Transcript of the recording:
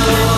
Oh